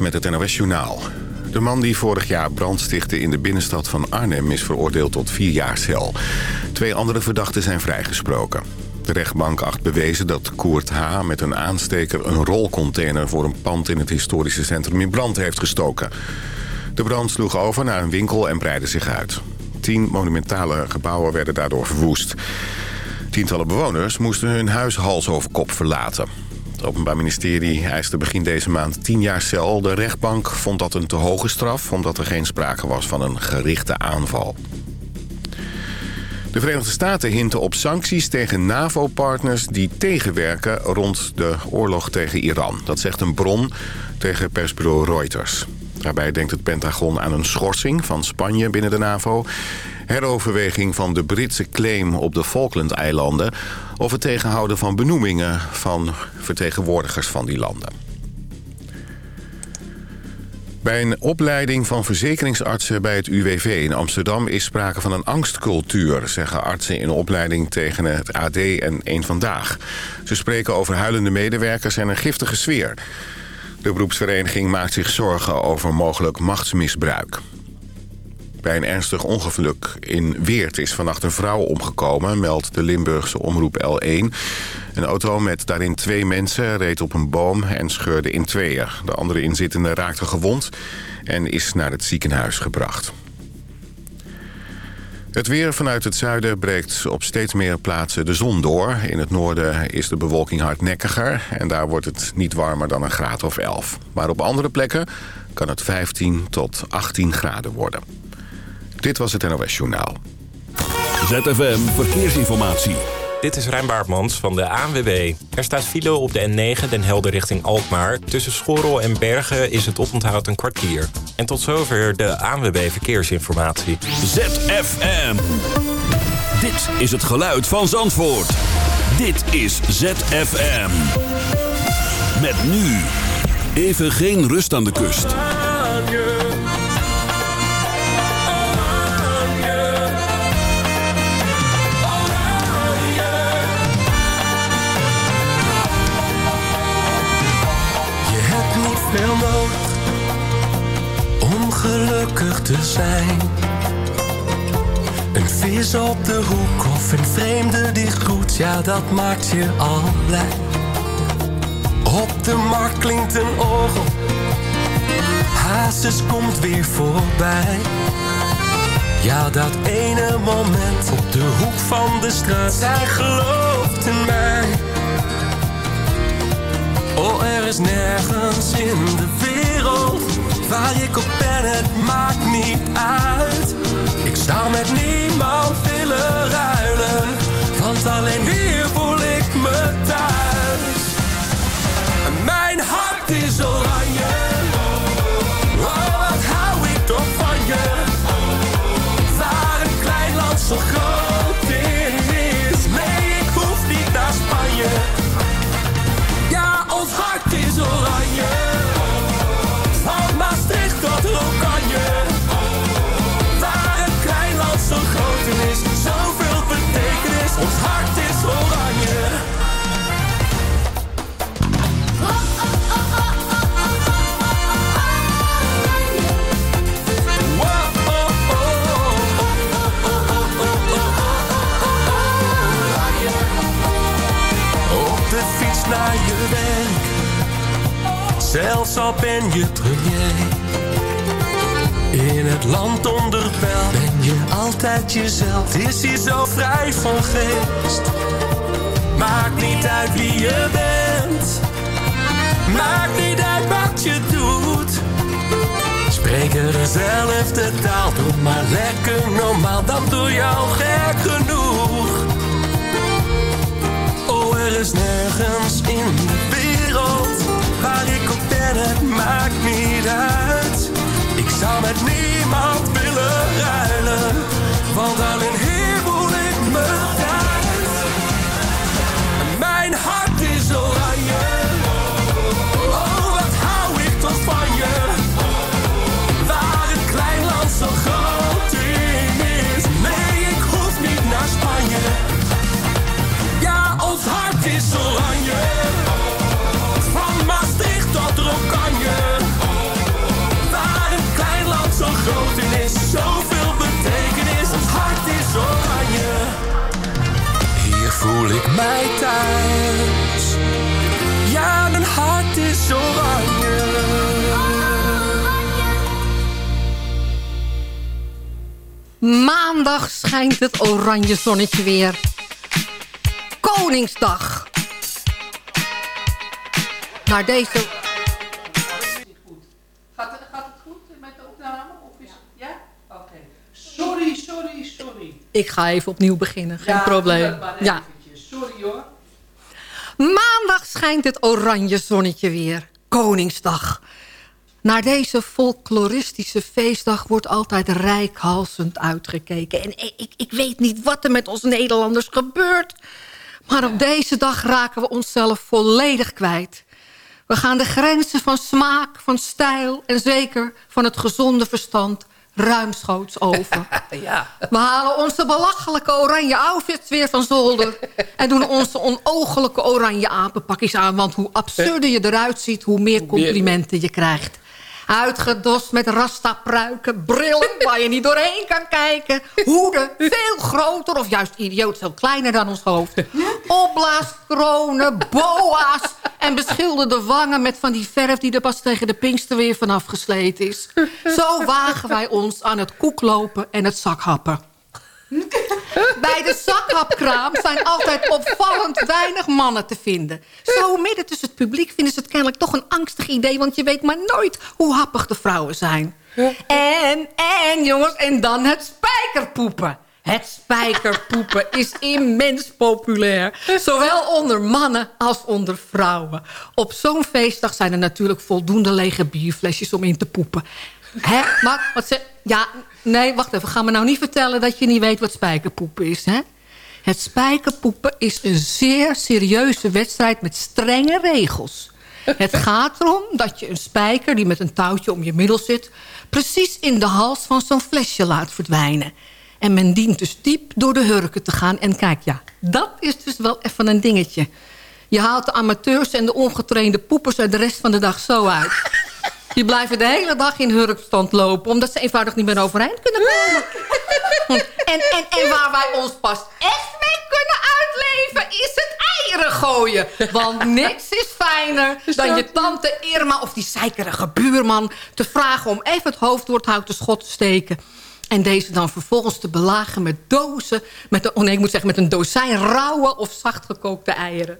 Met het NOS Journaal. De man die vorig jaar brand stichtte in de binnenstad van Arnhem... is veroordeeld tot vier jaar cel. Twee andere verdachten zijn vrijgesproken. De rechtbank acht bewezen dat Koert H. met een aansteker... een rolcontainer voor een pand in het historische centrum in brand heeft gestoken. De brand sloeg over naar een winkel en breidde zich uit. Tien monumentale gebouwen werden daardoor verwoest. Tientallen bewoners moesten hun huis hals over kop verlaten. Het Openbaar Ministerie eiste begin deze maand 10 jaar cel. De rechtbank vond dat een te hoge straf... omdat er geen sprake was van een gerichte aanval. De Verenigde Staten hinten op sancties tegen NAVO-partners... die tegenwerken rond de oorlog tegen Iran. Dat zegt een bron tegen persbureau Reuters. Daarbij denkt het Pentagon aan een schorsing van Spanje binnen de NAVO... heroverweging van de Britse claim op de Falkland-eilanden... of het tegenhouden van benoemingen van vertegenwoordigers van die landen. Bij een opleiding van verzekeringsartsen bij het UWV in Amsterdam... is sprake van een angstcultuur, zeggen artsen in opleiding tegen het AD en Eén Vandaag. Ze spreken over huilende medewerkers en een giftige sfeer... De beroepsvereniging maakt zich zorgen over mogelijk machtsmisbruik. Bij een ernstig ongeluk in Weert is vannacht een vrouw omgekomen... meldt de Limburgse omroep L1. Een auto met daarin twee mensen reed op een boom en scheurde in tweeën. De andere inzittende raakte gewond en is naar het ziekenhuis gebracht. Het weer vanuit het zuiden breekt op steeds meer plaatsen de zon door. In het noorden is de bewolking hardnekkiger en daar wordt het niet warmer dan een graad of 11. Maar op andere plekken kan het 15 tot 18 graden worden. Dit was het NOS Journaal. ZFM Verkeersinformatie. Dit is Rijn Baartmans van de ANWB. Er staat file op de N9 Den Helder richting Alkmaar. Tussen Schorrel en Bergen is het oponthoud een kwartier. En tot zover de ANWB Verkeersinformatie. ZFM. Dit is het geluid van Zandvoort. Dit is ZFM. Met nu. Even geen rust aan de kust. Veel nodig om gelukkig te zijn. Een vis op de hoek of een vreemde die groet, ja dat maakt je al blij. Op de markt klinkt een orgel, Hazes komt weer voorbij. Ja, dat ene moment op de hoek van de straat, zij gelooft in mij. Oh, er is nergens in de wereld waar ik op ben, het maakt niet uit. Ik zou met niemand willen ruilen, want alleen hier voel ik me thuis. Mijn hart is oranje, oh wat hou ik toch van je. Waar een klein land zo groot Ben je premier. In het land onder pijl ben je altijd jezelf. Is hier zo vrij van geest. Maakt niet uit wie je bent. Maakt niet uit wat je doet. Spreken dezelfde taal, doe maar lekker normaal, dan doe je al gek genoeg. Oh, er is nergens in de wereld waar ik ben, het maakt niet uit. Ik zou met niemand willen ruilen, want alleen hier voel ik me thuis. Mijn hart is oranje, voel ik mij thuis. Ja, mijn hart is oranje. Maandag schijnt het oranje zonnetje weer. Koningsdag. Naar deze Ik ga even opnieuw beginnen, geen Ja, probleem. Ja. Sorry hoor. Maandag schijnt het oranje zonnetje weer. Koningsdag. Naar deze folkloristische feestdag wordt altijd rijkhalsend uitgekeken. En ik, ik weet niet wat er met ons Nederlanders gebeurt. Maar op deze dag raken we onszelf volledig kwijt. We gaan de grenzen van smaak, van stijl en zeker van het gezonde verstand ruimschoots over. Ja. We halen onze belachelijke oranje outfits weer van zolder... en doen onze onogelijke oranje apenpakjes aan... want hoe absurder je eruit ziet, hoe meer complimenten je krijgt. Uitgedost met rasta-pruiken, brillen waar je niet doorheen kan kijken... hoeden veel groter of juist idioot veel kleiner dan ons hoofd... opblaaskronen, boa's en beschilderde wangen... met van die verf die er pas tegen de pinkster weer vanaf gesleten is. Zo wagen wij ons aan het koeklopen en het zakhappen. Bij de zakhapkraam zijn altijd opvallend weinig mannen te vinden. Zo midden tussen het publiek vinden ze het kennelijk toch een angstig idee... want je weet maar nooit hoe happig de vrouwen zijn. En, en jongens, en dan het spijkerpoepen. Het spijkerpoepen is immens populair. Zowel onder mannen als onder vrouwen. Op zo'n feestdag zijn er natuurlijk voldoende lege bierflesjes om in te poepen. Hè? Maar, wat ze, ja, nee, wacht even. Ga me nou niet vertellen dat je niet weet wat spijkerpoepen is, hè? Het spijkerpoepen is een zeer serieuze wedstrijd met strenge regels. Het gaat erom dat je een spijker die met een touwtje om je middel zit... precies in de hals van zo'n flesje laat verdwijnen. En men dient dus diep door de hurken te gaan. En kijk, ja, dat is dus wel even een dingetje. Je haalt de amateurs en de ongetrainde poepers er de rest van de dag zo uit. Die blijven de hele dag in hurkstand lopen... omdat ze eenvoudig niet meer overeind kunnen komen. En, en, en waar wij ons pas echt mee kunnen uitleven... is het eieren gooien. Want niks is fijner dan je tante Irma... of die zeikerige buurman te vragen... om even het hoofd door het houten schot te steken... En deze dan vervolgens te belagen met dozen... Met een, oh nee, ik moet zeggen, met een dozijn rauwe of zachtgekookte eieren.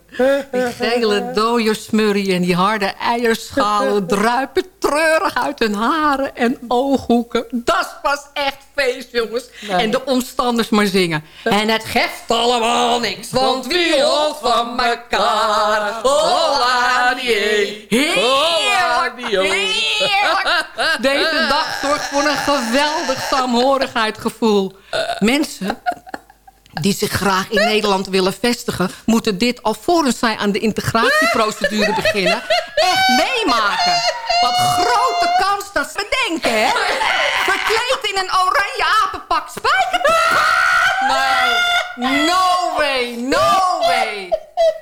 Die gele dooiersmurrie en die harde eierschalen... druipen treurig uit hun haren en ooghoeken. Dat pas echt feest, jongens. En de omstanders maar zingen. En het geeft allemaal niks, want wie houdt van elkaar? Hola, die. Heerlijk, heerlijk. Deze dag zorgt voor een geweldig saamhorigheidsgevoel. Mensen die zich graag in Nederland willen vestigen... moeten dit alvorens zij aan de integratieprocedure beginnen... echt meemaken. Wat grote kans dat ze denken, hè? Verkleed in een oranje apenpak spijker. Nee, no way, no way.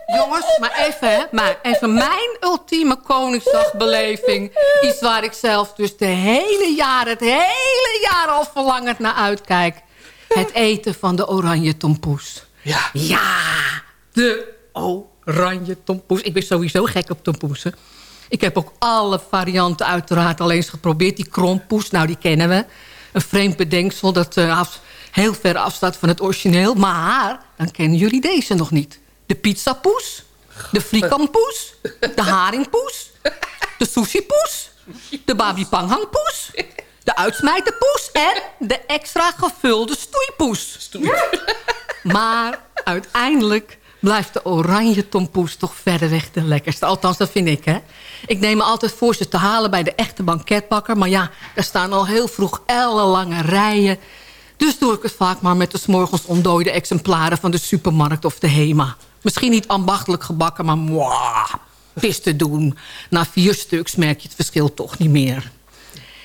Jongens, maar even, hè. Maar even mijn ultieme Koningsdagbeleving. Iets waar ik zelf dus de hele jaar, het hele jaar al verlangend naar uitkijk. Het eten van de oranje tompoes. Ja. Ja, de oranje tompoes. Ik ben sowieso gek op tompoesen. Ik heb ook alle varianten uiteraard al eens geprobeerd. Die krompoes, nou die kennen we. Een vreemd bedenksel dat af, heel ver afstaat van het origineel. Maar dan kennen jullie deze nog niet. De pizzapoes, de frikanpoes, de haringpoes, de sushipoes, de babi panghangpoes, de uitsmijterpoes en de extra gevulde stoeipoes. Maar uiteindelijk blijft de oranje tompoes toch verreweg de lekkerste. Althans, dat vind ik, hè. Ik neem me altijd voor ze te halen bij de echte banketbakker. Maar ja, er staan al heel vroeg ellenlange rijen. Dus doe ik het vaak maar met de 's morgens ontdooide exemplaren... van de supermarkt of de HEMA. Misschien niet ambachtelijk gebakken, maar mwah, het te doen. Na vier stuks merk je het verschil toch niet meer.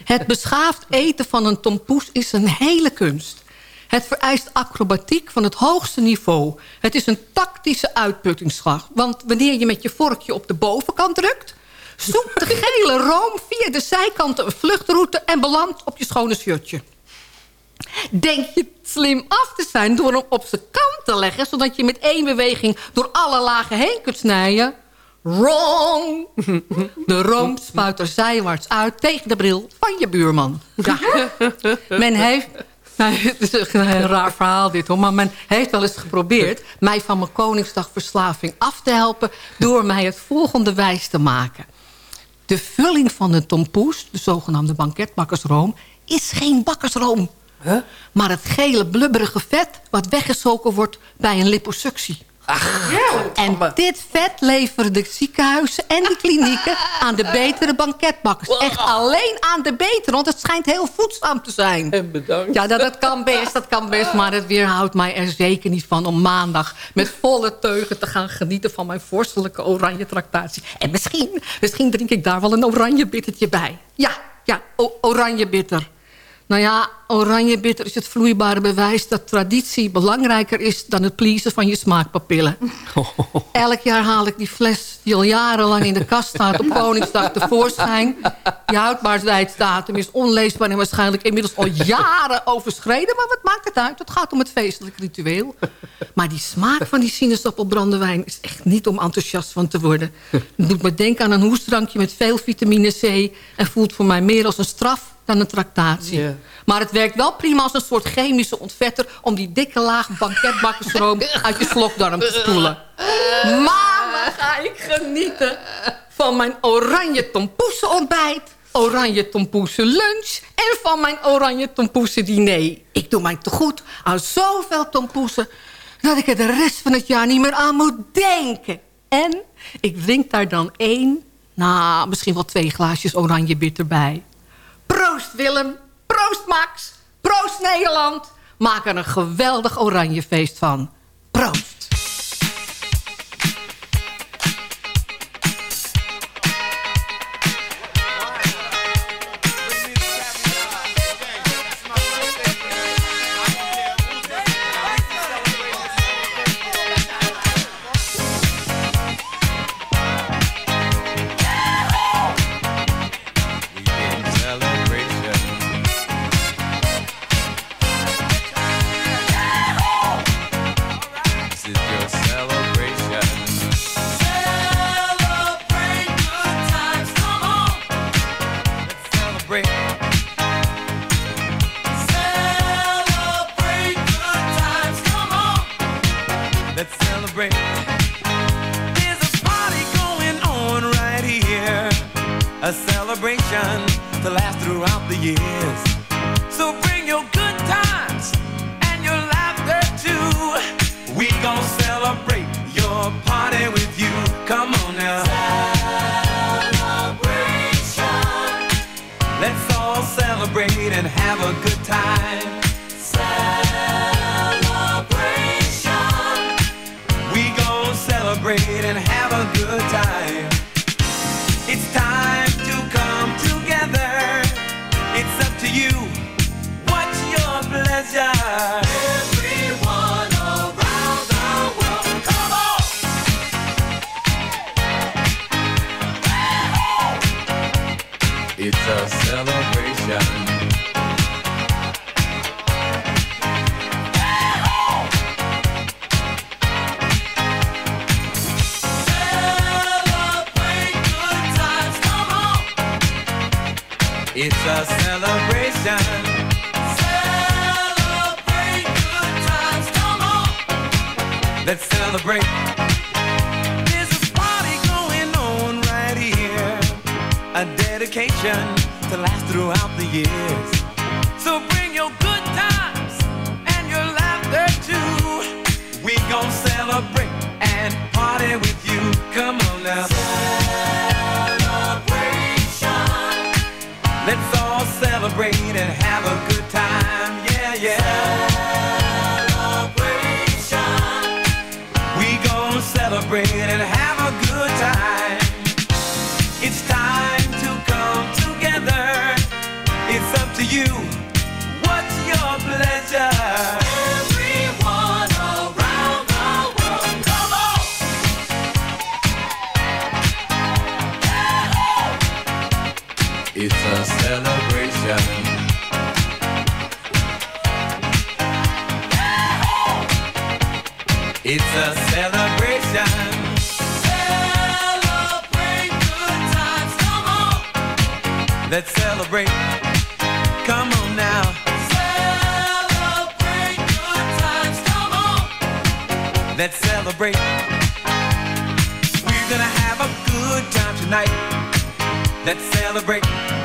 Het beschaafd eten van een tompoes is een hele kunst. Het vereist acrobatiek van het hoogste niveau. Het is een tactische uitputtingsslag. Want wanneer je met je vorkje op de bovenkant drukt... zoekt de gele room via de zijkanten een vluchtroute... en belandt op je schone shirtje. Denk je slim af te zijn door hem op zijn kant te leggen... zodat je met één beweging door alle lagen heen kunt snijden? Wrong! De room spuit er zijwaarts uit tegen de bril van je buurman. Ja. Men heeft Nee, het is een raar verhaal dit hoor. Maar men heeft wel eens geprobeerd mij van mijn Koningsdagverslaving af te helpen... door mij het volgende wijs te maken. De vulling van de tompoes, de zogenaamde banketbakkersroom... is geen bakkersroom. Maar het gele blubberige vet wat weggezogen wordt bij een liposuctie. En dit vet leveren de ziekenhuizen en de klinieken aan de betere banketbakkers. Echt alleen aan de betere, want het schijnt heel voedzaam te zijn. En bedankt. Ja, dat, dat kan best, dat kan best. Maar het weerhoudt mij er zeker niet van om maandag met volle teugen te gaan genieten van mijn vorstelijke oranje tractatie. En misschien, misschien drink ik daar wel een oranje bittertje bij. Ja, ja, oranje bitter. Nou ja, oranje bitter is het vloeibare bewijs dat traditie belangrijker is dan het pleasen van je smaakpapillen. Elk jaar haal ik die fles die al jarenlang in de kast staat op Koningsdag tevoorschijn. Die houdbaarheidsdatum is onleesbaar en waarschijnlijk inmiddels al jaren overschreden. Maar wat maakt het uit? Het gaat om het feestelijk ritueel. Maar die smaak van die sinaasappelbrandewijn is echt niet om enthousiast van te worden. Het doet me denken aan een hoestdrankje met veel vitamine C... en voelt voor mij meer als een straf dan een tractatie. Ja. Maar het werkt wel prima als een soort chemische ontvetter... om die dikke laag banketbakkersroom uit je slokdarm te spoelen. Maar dan ga ik genieten van mijn oranje tompoesen ontbijt... oranje tompoesen lunch en van mijn oranje tompoesen diner. Ik doe mij te goed aan zoveel tompoesen... dat ik er de rest van het jaar niet meer aan moet denken. En ik drink daar dan één, nou, misschien wel twee glaasjes oranje bitter bij. Proost Willem, proost Max, proost Nederland. Maak er een geweldig oranjefeest van. Proost. gon' say a celebration. It's a celebration. Celebrate good times, come on. Let's celebrate. Come on now. Celebrate good times, come on. Let's celebrate. We're gonna have a good time tonight. Let's celebrate.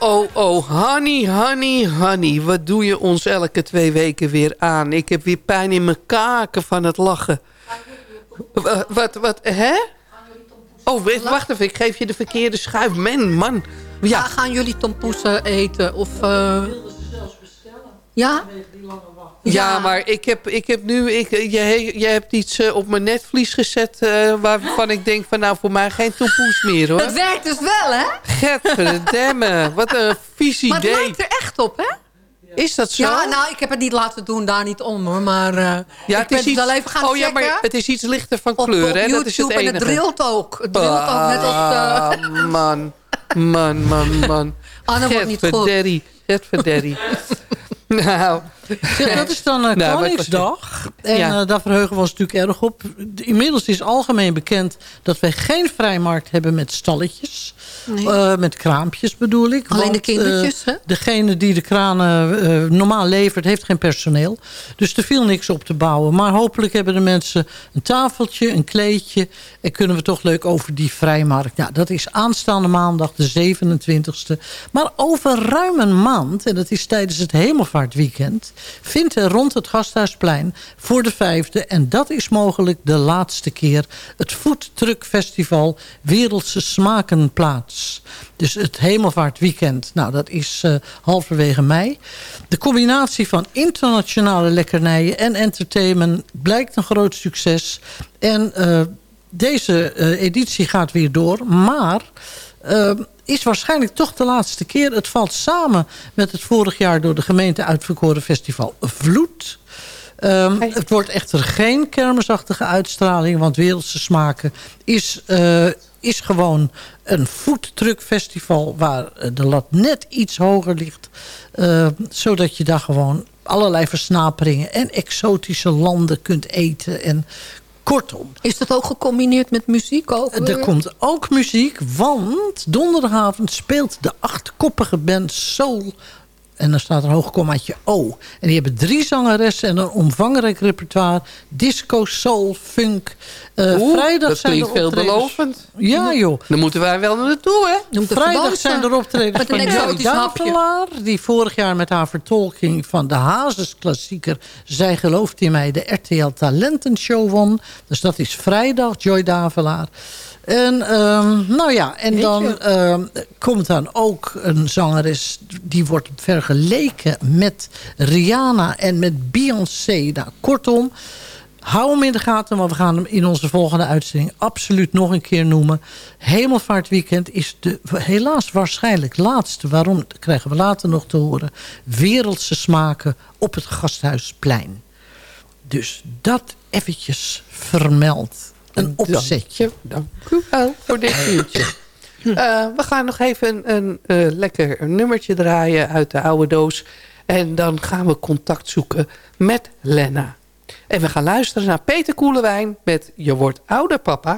Oh, oh, oh. Honey, honey, honey. Wat doe je ons elke twee weken weer aan? Ik heb weer pijn in mijn kaken van het lachen. Wat, wat, wat hè? Oh, wacht, even. Ik geef je de verkeerde schuif. Man, man. Ja. Ja, gaan jullie tompoesen eten? Of, eh, Ja? Ja, maar ik heb, ik heb nu... Ik, je, je hebt iets eh, op mijn netvlies gezet... eh, waarvan ik denk van nou voor mij geen tompoes meer hoor. Het werkt dus wel, hè? Gadverdamme. Wat een vies Maar het idee. lijkt er echt op, hè? Is dat zo? Ja, nou, ik heb het niet laten doen, daar niet om, hoor. Maar eh Ja, ik ben het wel even gaan oh, ja, maar het is iets lichter van op, kleur, op hè? YouTube Dat is het en enige. het drilt ook. Het drilt ook net als... Ah, man, man, man, man. Anne wordt niet goed. Nou, dat is dan uh, Nou, Koningsdag. En Ja. eh, daar verheugen we ons natuurlijk erg op. Inmiddels is algemeen bekend dat wij geen vrijmarkt hebben met stalletjes. Eh, met kraampjes bedoel ik. Alleen de Want, kindertjes, eh, hè? Degene die de kranen eh, normaal levert, heeft geen personeel. Dus er viel niks op te bouwen. Maar hopelijk hebben de mensen een tafeltje, een kleedje. En kunnen we toch leuk over die vrijmarkt. Ja, dat is aanstaande maandag de 27e. Maar over ruim een maand, en dat is tijdens het Hemelvaartweekend... vindt er rond het Gasthuisplein voor de vijfde... en dat is mogelijk de laatste keer... het Foodtruck Festival Wereldse Smaken plaats. Dus het Hemelvaartweekend, nou dat is eh, halverwege mei. De combinatie van internationale lekkernijen en entertainment... blijkt een groot succes. En eh, deze eh, editie gaat weer door, maar... is waarschijnlijk toch de laatste keer. Het valt samen met het vorig jaar door de gemeente uitverkoren festival Vloed. Ehm, Het wordt echter geen kermisachtige uitstraling, want Wereldse Smaken is, is gewoon een foodtruckfestival waar eh, de lat net iets hoger ligt. eh, zodat je daar gewoon allerlei versnaperingen en exotische landen kunt eten. En kortom, Is dat ook gecombineerd met muziek? Ook, er weer? komt ook muziek, want donderdagavond speelt de achtkoppige band Soul. En dan staat er een hoog kommaatje O. En die hebben drie zangeressen en een omvangrijk repertoire. Disco, soul, funk. Eh, Oeh, vrijdag dat zijn er klinkt veelbelovend. Ja joh. Dan moeten wij wel naartoe, hè? Vrijdag zijn er optredens van Joy. Davelaar... die vorig jaar met haar vertolking van de Hazes-klassieker... Zij gelooft in mij de RTL Talentenshow won. Dus dat is vrijdag, Joy Davelaar. En ehm, nou ja, en dan ehm, komt dan ook een zangeres... die wordt vergeleken met Rihanna en met Beyoncé. Nou, kortom... Hou hem in de gaten, maar we gaan hem in onze volgende uitzending absoluut nog een keer noemen. Hemelvaartweekend is de helaas waarschijnlijk laatste. Waarom krijgen we later nog te horen? Wereldse smaken op het Gasthuisplein. Dus dat eventjes vermeld. Een opzetje. Dank u wel voor dit uurtje. Eh, we gaan nog even een, een eh, lekker nummertje draaien uit de oude doos. En dan gaan we contact zoeken met Lena. En we gaan luisteren naar Peter Koelewijn met Je wordt ouder, papa.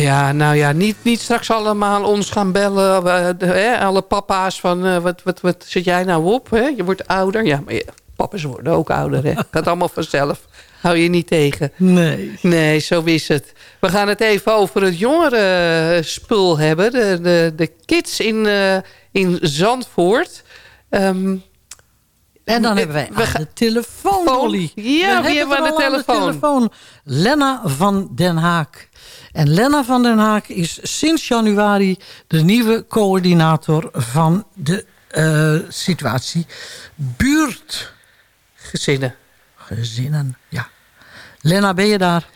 Ja, nou ja, niet, niet straks allemaal ons gaan bellen. eh, hè, alle papa's van, eh, wat, wat, wat zit jij nou op? Hè? Je wordt ouder. Ja, maar papa's worden ook ouder. Hè? Gaat allemaal vanzelf. Hou je niet tegen. Nee. Nee, zo is het. We gaan het even over het jongerenspul hebben. De, de, de kids in, eh, in Zandvoort. Ehm, En dan hebben wij we aan gaan- de telefoon, Phone. Dolly. Ja, wie hebben we aan de telefoon? telefoon? Lena van den Haak. En Lena van den Haak is sinds januari de nieuwe coördinator van de eh, situatie buurtgezinnen. gezinnen. ja. Lena, ben je daar?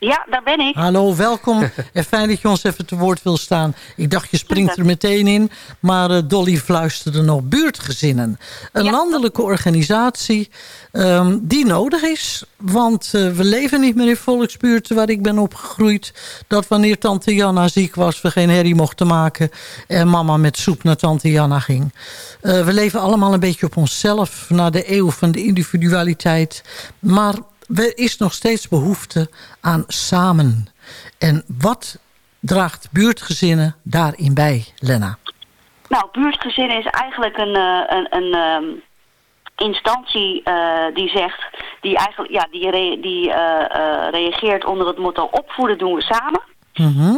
Ja, daar ben ik. Hallo, welkom. en fijn dat je ons even te woord wil staan. Ik dacht, je springt er meteen in. Maar eh, Dolly fluisterde nog buurtgezinnen. Een landelijke organisatie ehm, die nodig is. Want eh, we leven niet meer in volksbuurten waar ik ben opgegroeid. Dat wanneer tante Janna ziek was, we geen herrie mochten maken. En mama met soep naar tante Janna ging. Eh, we leven allemaal een beetje op onszelf. Na de eeuw van de individualiteit. Maar er is nog steeds behoefte aan samen. En wat draagt buurtgezinnen daarin bij, Lena? Nou, buurtgezinnen is eigenlijk een, eh, een, een ehm, instantie eh, die zegt, die eigenlijk, ja, die, die eh, eh, reageert onder het motto opvoeden doen we samen.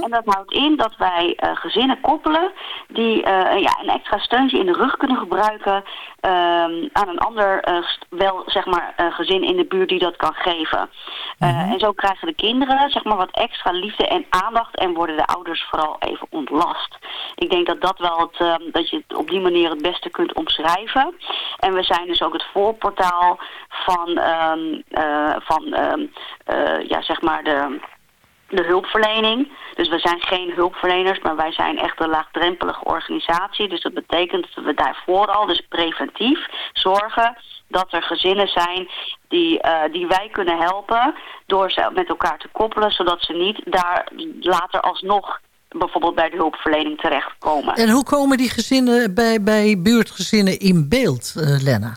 En dat houdt in dat wij eh, gezinnen koppelen die eh, ja, een extra steuntje in de rug kunnen gebruiken ehm, aan een ander eh, wel zeg maar gezin in de buurt die dat kan geven. Eh, En zo krijgen de kinderen zeg maar wat extra liefde en aandacht en worden de ouders vooral even ontlast. Ik denk dat dat wel het, ehm, dat je het op die manier het beste kunt omschrijven. En we zijn dus ook het voorportaal van, ehm, eh, van ja, zeg maar de de hulpverlening. Dus we zijn geen hulpverleners, maar wij zijn echt een laagdrempelige organisatie. Dus dat betekent dat we daar vooral, dus preventief, zorgen dat er gezinnen zijn die, eh, die wij kunnen helpen door ze met elkaar te koppelen, zodat ze niet daar later alsnog bijvoorbeeld bij de hulpverlening terechtkomen. En hoe komen die gezinnen bij, bij buurtgezinnen in beeld, Lena?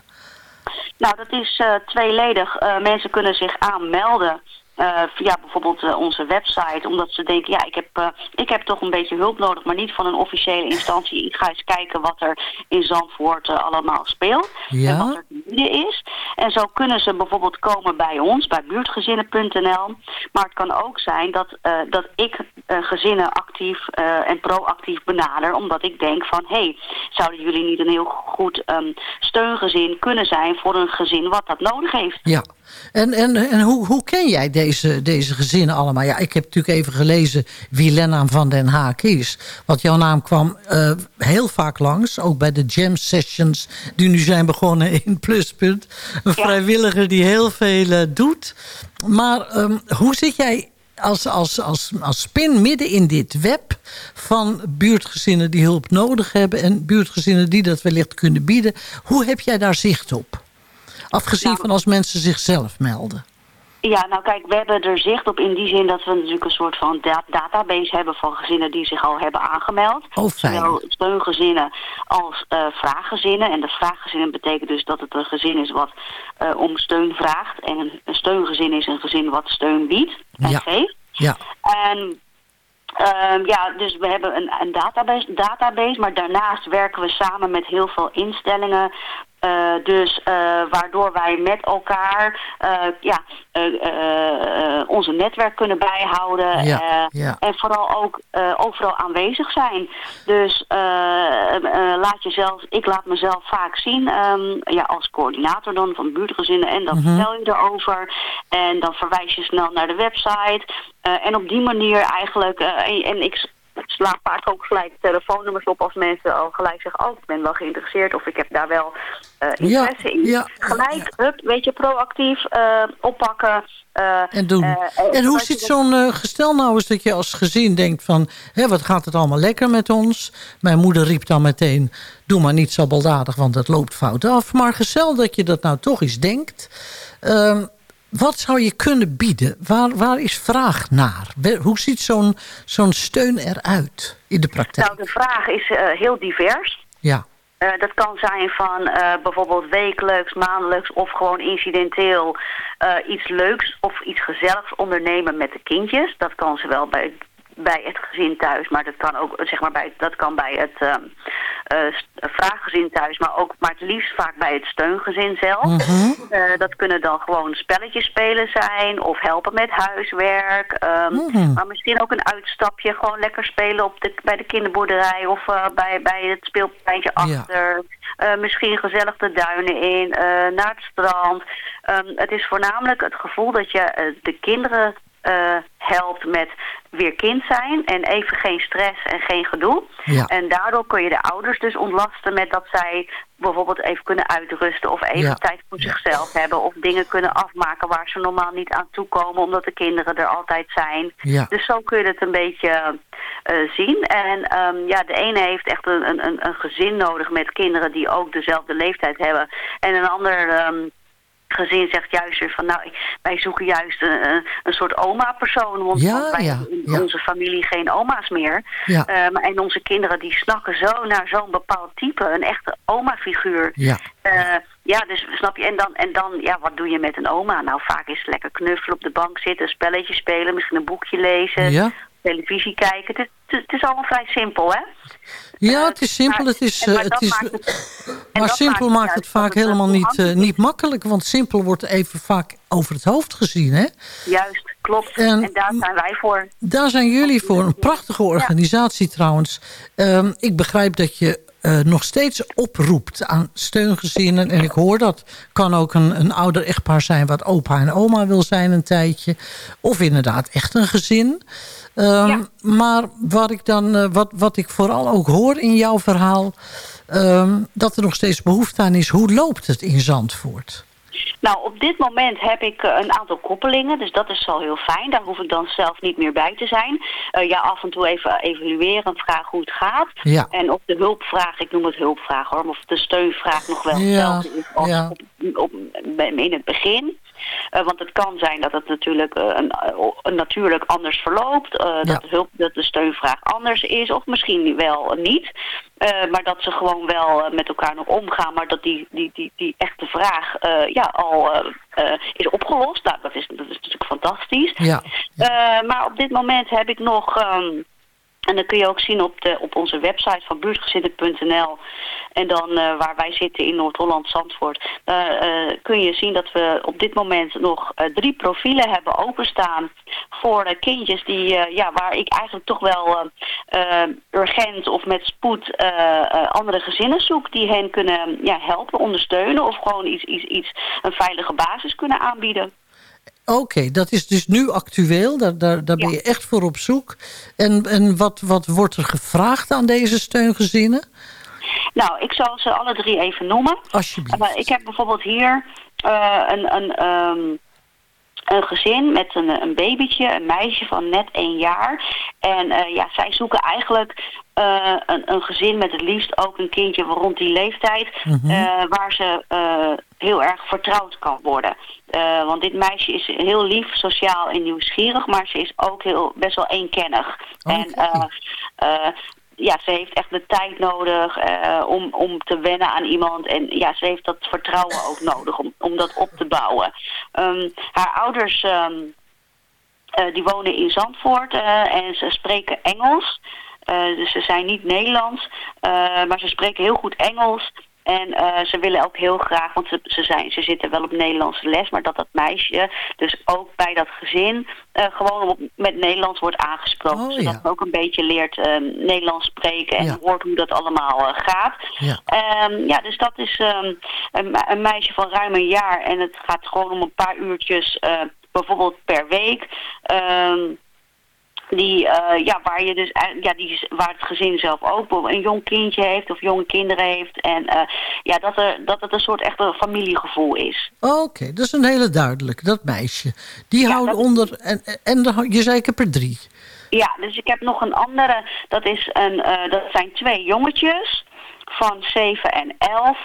Nou, dat is eh, tweeledig. Mensen kunnen zich aanmelden eh, via bijvoorbeeld eh, onze website. Omdat ze denken, ja, ik heb, eh, ik heb toch een beetje hulp nodig, maar niet van een officiële instantie. Ik ga eens kijken wat er in Zandvoort allemaal speelt. Ja. En wat er te bieden is. En zo kunnen ze bijvoorbeeld komen bij ons, bij buurtgezinnen.nl. Maar het kan ook zijn dat, dat ik gezinnen actief en proactief benader. Omdat ik denk van, hé, hey, zouden jullie niet een heel goed ehm, steungezin kunnen zijn voor een gezin wat dat nodig heeft? Ja. En, en, en hoe, hoe ken jij deze, deze gezinnen allemaal? Ja, ik heb natuurlijk even gelezen wie Lena van den Haak is. Want jouw naam kwam eh, heel vaak langs. Ook bij de jam sessions die nu zijn begonnen in Pluspunt. Een vrijwilliger die heel veel eh, doet. Maar ehm, hoe zit jij als, als, als, als spin midden in dit web van buurtgezinnen die hulp nodig hebben... en buurtgezinnen die dat wellicht kunnen bieden. Hoe heb jij daar zicht op? Afgezien van als mensen zichzelf melden. Ja, nou kijk, we hebben er zicht op in die zin dat we natuurlijk een soort van da- database hebben van gezinnen die zich al hebben aangemeld. Oh, fijn. Zowel steungezinnen als eh, vraaggezinnen. En de vraaggezinnen betekent dus dat het een gezin is wat eh, om steun vraagt. En een, een steungezin is een gezin wat steun biedt en Ja. geeft. Ja. En ehm, ja, dus we hebben een, een database, database, maar daarnaast werken we samen met heel veel instellingen. Eh, dus eh, waardoor wij met elkaar eh, ja, onze netwerk kunnen bijhouden. Ja, ja. En vooral ook overal aanwezig zijn. Dus laat jezelf, ik laat mezelf vaak zien ehm, ja, als coördinator dan van buurtgezinnen. En dan Mhm. vertel je erover. En dan verwijs je snel naar de website. En op die manier eigenlijk, en, en ik sla vaak ook gelijk telefoonnummers op als mensen al gelijk zeggen, oh ik ben wel geïnteresseerd of ik heb daar wel eh interesse in. ja, gelijk, hup, weet je, proactief eh, oppakken. eh, En doen. en hoe je zo'n gestel nou eens dat je als gezin denkt van... Hè, wat gaat het allemaal lekker met ons? Mijn moeder riep dan meteen... doe maar niet zo baldadig, want dat loopt fout af. Maar gestel dat je dat nou toch eens denkt... ehm, wat zou je kunnen bieden? Waar, waar is vraag naar? Hoe ziet zo'n zo'n steun eruit in de praktijk? Nou, de vraag is eh, heel divers. Ja, Eh, dat kan zijn van eh, bijvoorbeeld wekelijks, maandelijks of gewoon incidenteel iets leuks of iets gezelligs ondernemen met de kindjes. Dat kan zowel bij bij het gezin thuis, maar dat kan ook zeg maar bij dat kan bij het ehm, eh, vraaggezin thuis, maar ook maar het liefst vaak bij het steungezin zelf. Eh, dat kunnen dan gewoon spelletjes spelen zijn of helpen met huiswerk, ehm, Mhm. maar misschien ook een uitstapje, gewoon lekker spelen op de, bij de kinderboerderij of eh, bij, bij het speelpleintje achter. Misschien gezellig de duinen in, naar het strand. Ehm, het is voornamelijk het gevoel dat je de kinderen helpt met weer kind zijn en even geen stress en geen gedoe. Ja. En daardoor kun je de ouders dus ontlasten met dat zij bijvoorbeeld even kunnen uitrusten of even Ja. tijd voor zichzelf hebben of dingen kunnen afmaken waar ze normaal niet aan toekomen omdat de kinderen er altijd zijn. Ja. Dus zo kun je het een beetje eh, zien. En ehm, ja, de ene heeft echt een, een, een- een gezin nodig met kinderen die ook dezelfde leeftijd hebben. En een ander ehm, gezin zegt juist weer van nou, wij zoeken juist een, een- een soort oma-persoon. Want, Ja, wij ja, in ja. onze familie geen oma's meer. Eh, maar en onze kinderen die snakken zo naar zo'n bepaald type, een echte oma-figuur. Ja. Eh, ja, dus snap je, en dan, en dan, ja, wat doe je met een oma? Nou, vaak is het lekker knuffelen op de bank zitten, een spelletje spelen, misschien een boekje lezen, Ja. Televisie kijken. Het, is- het, is- het is allemaal vrij simpel, hè? Ja, het is simpel. maar- Het is, maar eh, het is, maar dat simpel maakt maakt het vaak helemaal eh, niet, eh, niet makkelijk. Want simpel wordt even vaak over het hoofd gezien. Hè? Juist, klopt. En- En, daar zijn wij voor. Daar zijn jullie voor. Een prachtige organisatie trouwens. Ehm, ik begrijp dat je eh, nog steeds oproept aan steungezinnen. En ik hoor dat kan ook een, een ouder echtpaar zijn... wat opa en oma wil zijn een tijdje. Of inderdaad echt een gezin. Ehm, Ja. Maar wat ik, dan, eh, wat, wat ik vooral ook hoor in jouw verhaal... ehm, dat er nog steeds behoefte aan is. Hoe loopt het in Zandvoort? Nou, op dit moment heb ik eh, een aantal koppelingen, dus dat is al heel fijn. Daar hoef ik dan zelf niet meer bij te zijn. Eh, ja, af en toe even evalueren, vragen hoe het gaat. Ja. En of de hulpvraag, ik noem het hulpvraag hoor, of de steunvraag nog wel Ja, hetzelfde is als ja. op, op, in het begin. Eh, want het kan zijn dat het natuurlijk eh, een, een natuurlijk anders verloopt. eh, dat, de hulp, dat de steunvraag anders is, of misschien wel niet. Eh, maar dat ze gewoon wel eh, met elkaar nog omgaan. Maar dat die, die, die, die echte vraag eh, ja, al eh, eh, is opgelost. Nou, dat is, dat is natuurlijk fantastisch. Ja. Eh, maar op dit moment heb ik nog... ehm, en dat kun je ook zien op, de, op onze website van buurtgezinnen.nl. En dan eh, waar wij zitten in Noord-Holland, Zandvoort. Daar eh, kun je zien dat we op dit moment nog eh, drie profielen hebben openstaan. Voor kindjes die, ja, waar ik eigenlijk toch wel urgent of met spoed andere gezinnen zoek. Die hen kunnen ja, helpen, ondersteunen. Of gewoon iets, iets, iets, een veilige basis kunnen aanbieden. Oké, dat is dus nu actueel. Daar, daar, daar ben je echt voor op zoek. En, en wat, wat wordt er gevraagd aan deze steungezinnen? Nou, ik zal ze alle drie even noemen. Alsjeblieft. Maar ik heb bijvoorbeeld hier eh, een, een, ehm, een gezin met een, een babytje, een meisje van net één jaar. En eh, ja, zij zoeken eigenlijk eh, een, een gezin met het liefst ook een kindje rond die leeftijd... Mhm. eh, waar ze eh, heel erg vertrouwd kan worden. Want dit meisje is heel lief, sociaal en nieuwsgierig, maar ze is ook heel, best wel eenkennig. En eh, eh, ja, ze heeft echt de tijd nodig om, om te wennen aan iemand. En ja, ze heeft dat vertrouwen ook nodig om, om dat op te bouwen. Ehm, haar ouders ehm, eh, die wonen in Zandvoort en ze spreken Engels. Eh, dus ze zijn niet Nederlands, eh, maar ze spreken heel goed Engels. En eh, ze willen ook heel graag, want ze, ze, zijn, ze zitten wel op Nederlandse les, maar dat dat meisje dus ook bij dat gezin gewoon op, met Nederlands wordt aangesproken. Oh, zodat ja. ze ook een beetje leert Nederlands spreken en Ja. hoort hoe dat allemaal gaat. Ja. Ehm, ja, dus dat is ehm, een, me- een meisje van ruim een jaar en het gaat gewoon om een paar uurtjes, bijvoorbeeld per week. Ehm, die, eh, ja, waar, je dus, ja, die, waar het gezin zelf ook een jong kindje heeft of jonge kinderen heeft. En eh, ja, dat, er, dat het een soort echt een familiegevoel is. Oké, dat is een hele duidelijke, dat meisje. Die houden onder, en, en je zei ik heb er drie. Ja, dus ik heb nog een andere. Dat, is een, eh, dat zijn twee jongetjes van 7 en 11.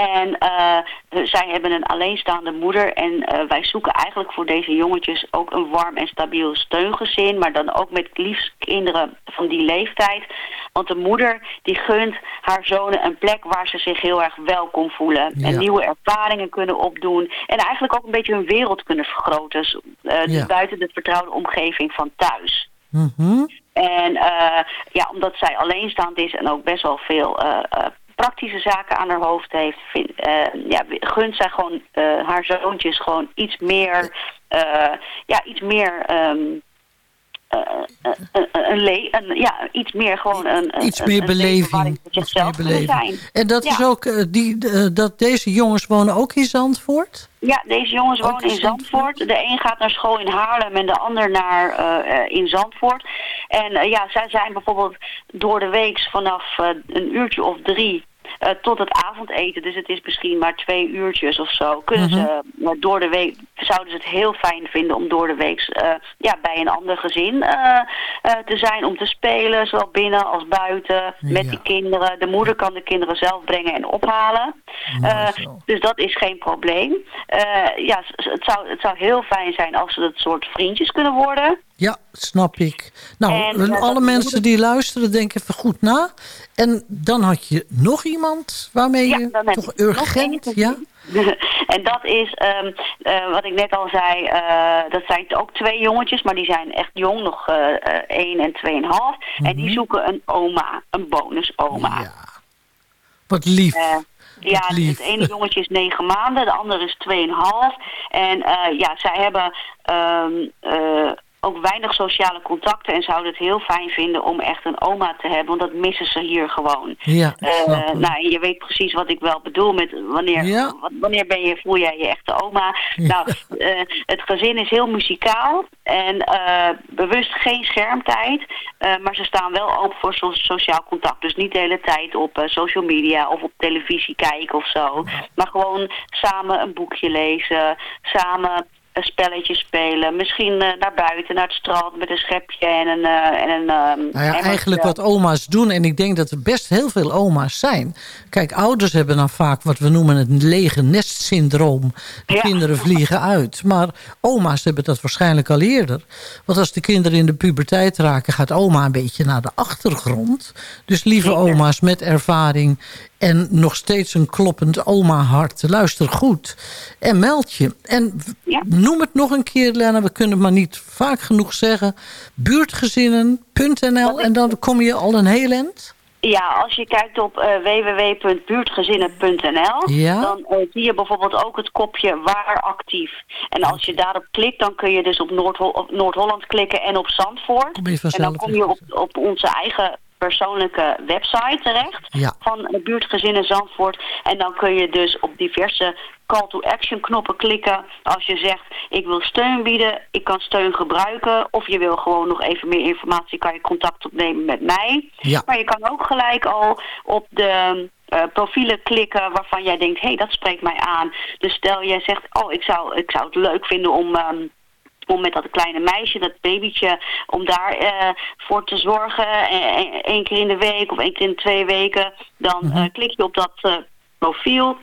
En eh, zij hebben een alleenstaande moeder. En eh, wij zoeken eigenlijk voor deze jongetjes ook een warm en stabiel steungezin. Maar dan ook met liefst kinderen van die leeftijd. Want de moeder die gunt haar zonen een plek waar ze zich heel erg welkom voelen. Ja. En nieuwe ervaringen kunnen opdoen. En eigenlijk ook een beetje hun wereld kunnen vergroten. eh, dus Ja. buiten de vertrouwde omgeving van thuis. Mhm. En ja, omdat zij alleenstaand is en ook best wel veel praktische zaken aan haar hoofd heeft, vind, eh, ja, gunt zij gewoon eh, haar zoontjes gewoon iets meer, eh, ja, iets meer. ehm, eh, eh, een, een, een, ja, iets meer gewoon een, Iets meer beleving. zichzelf kunnen zijn. En dat is ook, die, dat deze jongens wonen ook in Zandvoort? Ja, deze jongens wonen in Zandvoort. De een gaat naar school in Haarlem en de ander naar in Zandvoort. En ja, zij zijn bijvoorbeeld door de week vanaf een uurtje of drie eh, tot het avondeten. Dus het is misschien maar twee uurtjes of zo. Kunnen ze eh, door de week, zouden ze het heel fijn vinden om door de week eh, ja, bij een ander gezin te zijn. Om te spelen, zowel binnen als buiten. Met Ja. die kinderen. De moeder kan de kinderen zelf brengen en ophalen. Dus dat is geen probleem. Ja, het zou, het zou heel fijn zijn als ze dat soort vriendjes kunnen worden. Ja, snap ik. Nou, En, alle mensen die luisteren, denk even goed na. En dan had je nog iemand waarmee Ja, je toch urgent... Ja? en dat is, ehm, eh, wat ik net al zei, eh, dat zijn ook twee jongetjes, maar die zijn echt jong, nog eh, één en tweeënhalf. En die zoeken een oma, een bonusoma. Mhm. Ja. Wat lief. Ja, lief. het ene jongetje is negen maanden, de andere is tweeënhalf. En eh, ja, zij hebben ehm, eh, ook weinig sociale contacten en zouden het heel fijn vinden om echt een oma te hebben, want dat missen ze hier gewoon. ja, Eh, nou, en je weet precies wat ik wel bedoel met wanneer, Ja. wa- wanneer ben je, voel jij je echte oma. Nou, eh, het gezin is heel muzikaal en eh, bewust geen schermtijd, maar ze staan wel open voor so- sociaal contact. Dus niet de hele tijd op social media of op televisie kijken of zo, maar gewoon samen een boekje lezen, samen een spelletje spelen, misschien eh, naar buiten, naar het strand met een schepje en een... eh, en een ehm, Nou ja, eigenlijk wat oma's doen. En ik denk dat er best heel veel oma's zijn. Kijk, ouders hebben dan vaak wat we noemen het lege nestsyndroom. De Ja. kinderen vliegen uit. Maar oma's hebben dat waarschijnlijk al eerder. Want als de kinderen in de puberteit raken... gaat oma een beetje naar de achtergrond. Dus lieve oma's met ervaring... en nog steeds een kloppend oma-hart. Luister goed en meld je. En Ja. noem het nog een keer, Lena. We kunnen het maar niet vaak genoeg zeggen. Buurtgezinnen.nl en dan kom je al een heel eind. Ja, als je kijkt op eh, www.buurtgezinnen.nl, Ja. dan eh, zie je bijvoorbeeld ook het kopje waar actief. En als je daarop klikt, dan kun je dus op Noord- Noord-Holland klikken en op Zandvoort. En dan kom je op, op onze eigen persoonlijke website terecht Ja. van de buurtgezinnen Zandvoort. En dan kun je dus op diverse call to action knoppen klikken. Als je zegt, ik wil steun bieden, ik kan steun gebruiken. Of je wil gewoon nog even meer informatie, kan je contact opnemen met mij. Ja. Maar je kan ook gelijk al op de eh, profielen klikken waarvan jij denkt, hé, hey, dat spreekt mij aan. Dus stel jij zegt, oh, ik zou, ik zou het leuk vinden om... ehm, om met dat kleine meisje, dat babytje, om daar eh, voor te zorgen. eh, één keer in de week of één keer in de twee weken. Dan eh, klik je op dat eh, profiel.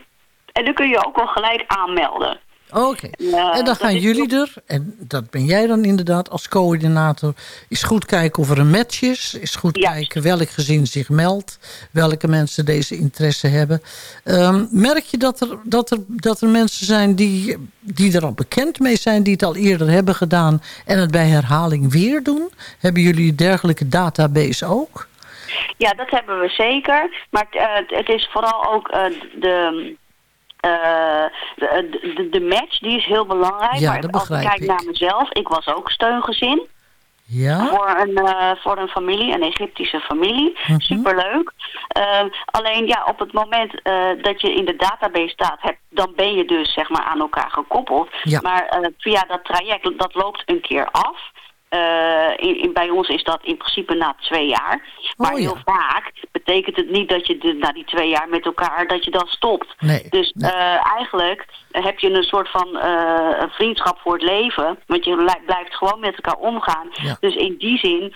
En dan kun je ook al gelijk aanmelden. Oké. Ja, en dan gaan jullie er, en dat ben jij dan inderdaad als coördinator... is goed kijken of er een match is. Is goed Ja. kijken welk gezin zich meldt. Welke mensen deze interesse hebben. Ehm, merk je dat er, dat, er, dat er mensen zijn die, die er al bekend mee zijn... die het al eerder hebben gedaan en het bij herhaling weer doen? Hebben jullie een dergelijke database ook? Ja, dat hebben we zeker. Maar het, eh, het- het is vooral ook eh, de, eh, de, de, de match, die is heel belangrijk. Ja, maar dat als ik kijk ik. naar mezelf, ik was ook steungezin. Ja? Voor een, eh, voor een familie, een Egyptische familie. Mhm. Superleuk. Alleen ja, op het moment eh, dat je in de database staat, heb, dan ben je dus zeg maar aan elkaar gekoppeld. Ja. Maar eh, via dat traject, dat loopt een keer af. Eh, in, in, bij ons is dat in principe na twee jaar. Maar Oh, ja. heel vaak betekent het niet dat je de, na die twee jaar met elkaar, dat je dan stopt. Nee, Dus nee. eh, eigenlijk heb je een soort van eh, vriendschap voor het leven. Want je blij- blijft gewoon met elkaar omgaan. Ja. Dus in die zin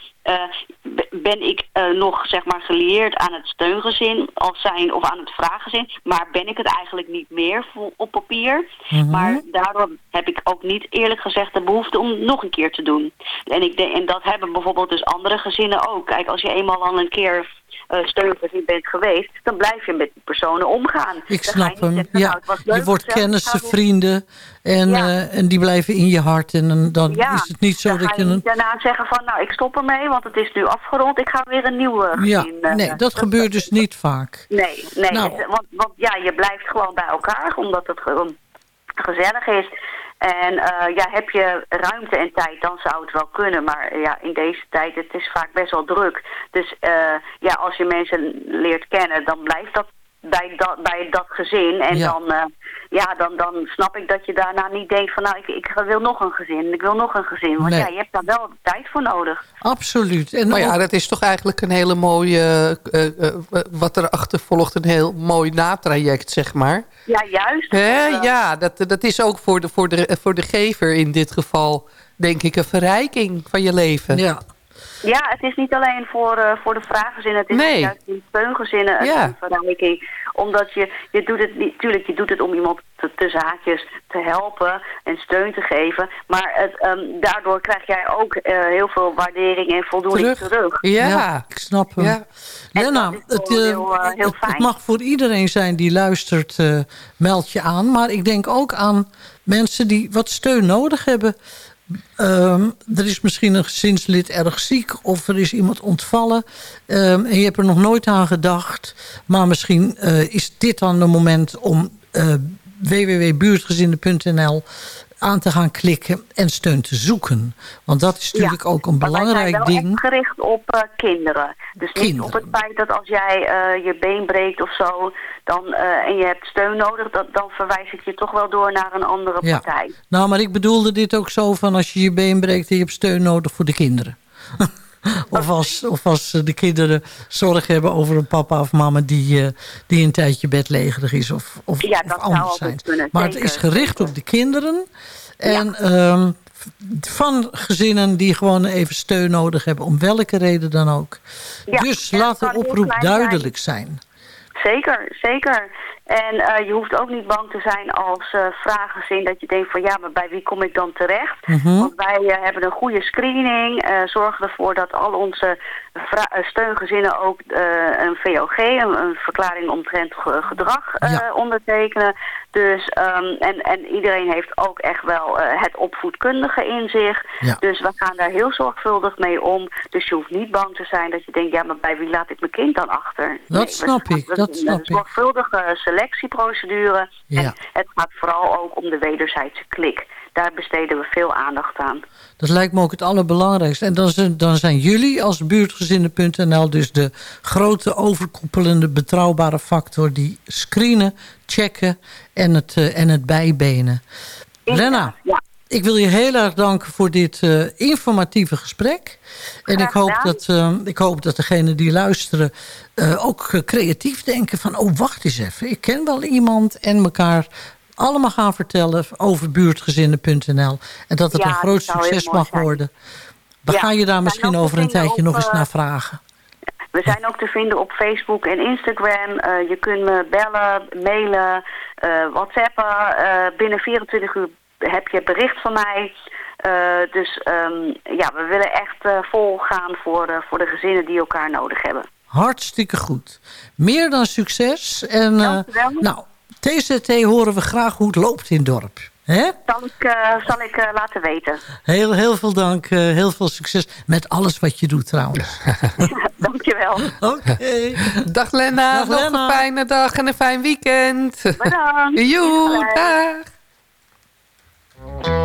ben ik eh, nog zeg maar gelieerd aan het steungezin als zijn of aan het vraaggezin. Maar ben ik het eigenlijk niet meer op papier. Mhm. Maar daardoor heb ik ook niet eerlijk gezegd de behoefte om het nog een keer te doen. En, ik denk, en dat hebben bijvoorbeeld dus andere gezinnen ook. Kijk, als je eenmaal al een keer uh, bent geweest, dan blijf je met die personen omgaan. Ik Dan snap hem. zeggen, Ja, nou, leuk, je wordt kennissen, weer- vrienden. En, Ja. eh, en die blijven in je hart. En dan, dan Ja, is het niet zo dan dat je... niet daarna zeggen van, nou, ik stop ermee, want het is nu afgerond. Ik ga weer een nieuwe ja, gezin. eh, nee, dat gebeurt dus niet vaak. Nee, nee. Nou. het- want, want ja, je blijft gewoon bij elkaar, omdat het gewoon gezellig is. En eh, ja, heb je ruimte en tijd, dan zou het wel kunnen. Maar eh, ja, in deze tijd, het is vaak best wel druk. Dus eh, ja, als je mensen leert kennen, dan blijft dat bij dat, bij dat gezin. En Ja. dan, eh, ja, dan, dan snap ik dat je daarna niet denkt van... nou, ik, ik wil nog een gezin, ik wil nog een gezin. Want Nee. ja, je hebt daar wel tijd voor nodig. Absoluut. En Maar ja, dat is toch eigenlijk een hele mooie... eh, eh, wat erachter volgt, een heel mooi natraject, zeg maar. Ja, juist. Hè? Eh, Ja, dat, dat is ook voor de, voor, de, voor de gever in dit geval... denk ik, een verrijking van je leven. ja. Ja, het is niet alleen voor, eh, voor de vraaggezinnen, het is Nee. ook juist voor de steungezinnen een Ja. verrijking. Omdat je, je doet het niet, tuurlijk, je doet het om iemand te, tussen haakjes te helpen en steun te geven. Maar het, ehm, daardoor krijg jij ook eh, heel veel waardering en voldoening Terug. terug. Ja. Ja, ik snap hem. Ja. Lena, het, eh, heel, heel het- mag voor iedereen zijn die luistert, eh, meld je aan. Maar ik denk ook aan mensen die wat steun nodig hebben. Ehm, er is misschien een gezinslid erg ziek of er is iemand ontvallen. Ehm, en je hebt er nog nooit aan gedacht. Maar misschien eh, is dit dan het moment om eh www.buurtgezinnen.nl aan te gaan klikken en steun te zoeken. Want dat is natuurlijk ook een Maar wij belangrijk zijn wel ding. gericht op eh, kinderen. Dus niet Kinderen. op het feit dat als jij je been breekt of zo... Dan, eh, en je hebt steun nodig, dat, dan verwijs ik je toch wel door naar een andere Ja. partij. Nou, maar ik bedoelde dit ook zo van als je je been breekt... en je hebt steun nodig voor de kinderen. of, als, of als de kinderen zorg hebben over een papa of mama... die, eh, die een tijdje bedlegerig is of, of, Ja, of dat zou anders zijn. kunnen, Maar het is gericht op de kinderen. En ehm, van gezinnen die gewoon even steun nodig hebben... om welke reden dan ook. Ja, dus laat de oproep duidelijk zijn. Zeker, zeker. En eh, je hoeft ook niet bang te zijn als uh, vraaggezin dat je denkt van ja, maar bij wie kom ik dan terecht? Mhm. Want wij eh, hebben een goede screening, zorgen ervoor dat al onze steungezinnen ook een VOG, een, een verklaring omtrent ge- gedrag Ja. ondertekenen. Dus, ehm, en, en iedereen heeft ook echt wel het opvoedkundige in zich. Ja. Dus we gaan daar heel zorgvuldig mee om. Dus je hoeft niet bang te zijn dat je denkt, ja, maar bij wie laat ik mijn kind dan achter? Dat snap ik, we dat snap ik. zorgvuldige selectieprocedure. Ja. En het gaat vooral ook om de wederzijdse klik. Daar besteden we veel aandacht aan. Dat lijkt me ook het allerbelangrijkste. En dan zijn, dan zijn jullie als buurtgezinnen.nl dus de grote overkoepelende betrouwbare factor... die screenen, checken en het, eh, en het bijbenen. Renna, Ja, ik wil je heel erg danken voor dit eh, informatieve gesprek. En ik hoop, dat, eh, ik hoop dat degenen die luisteren eh, ook eh, creatief denken van... oh, wacht eens even, ik ken wel iemand en elkaar allemaal gaan vertellen over buurtgezinnen.nl. En dat het Ja, een groot succes mag zijn. worden. We Ja, gaan je daar en misschien over een tijdje op, nog eens naar vragen. We zijn ook te vinden op Facebook en Instagram. Je kunt me bellen, mailen, eh, whatsappen. Binnen 24 uur heb je bericht van mij. Eh, dus ehm, ja, we willen echt eh, vol gaan voor, eh, voor de gezinnen die elkaar nodig hebben. Hartstikke goed. Meer dan succes. En eh, Dankjewel. nou, TZT horen we graag hoe het loopt in het dorp. Hè? Zal ik, eh, zal ik eh, laten weten. Heel, heel veel dank, eh, heel veel succes met alles wat je doet trouwens. Dankjewel. Oké. Dag Lena, Dag, nog Lena. een fijne dag en een fijn weekend. Bedankt. Joe, dag. Mm-hmm.